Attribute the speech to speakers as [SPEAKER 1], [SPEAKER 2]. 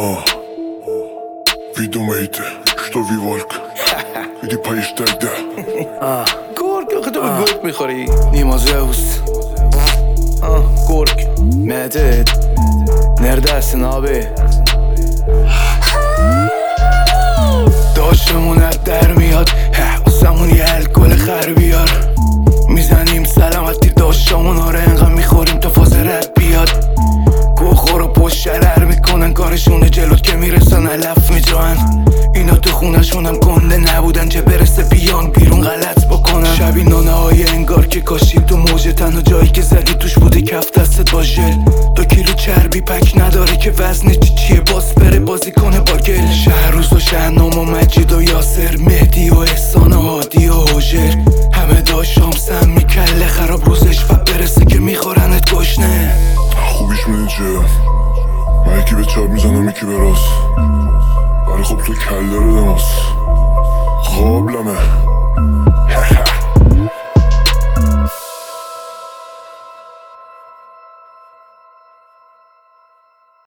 [SPEAKER 1] А, ви думаете, что ви волк. Иди поешь тогда.
[SPEAKER 2] А, горки, когда вы горк михари. Нима Zeus. А, горки. нерда Neredesin abi? کارشونه جلوت که می‌رسن علف میجان اینا تو خونشون هم گنده نبودن چه برسه بیان بیرون غلط بکنن. شبی نانه های انگار که کاشی تو موج تنها جایی که زدی توش بوده کف دستت با ژل دو کیلو چربی پک نداره که وزن چی چیه؟ باز بره بازی کنه با گل شهروز و شهنام و مجید و یاسر مهدی و احسان و هادی و هوژر همه داشام سم میکله خراب روزش و برسه که میخورنت گشنه.
[SPEAKER 1] خوبیش چیه؟ من یکی به چپ می‌زنم یکی به راست. ولی خب تو کله رو دماس. قابلمه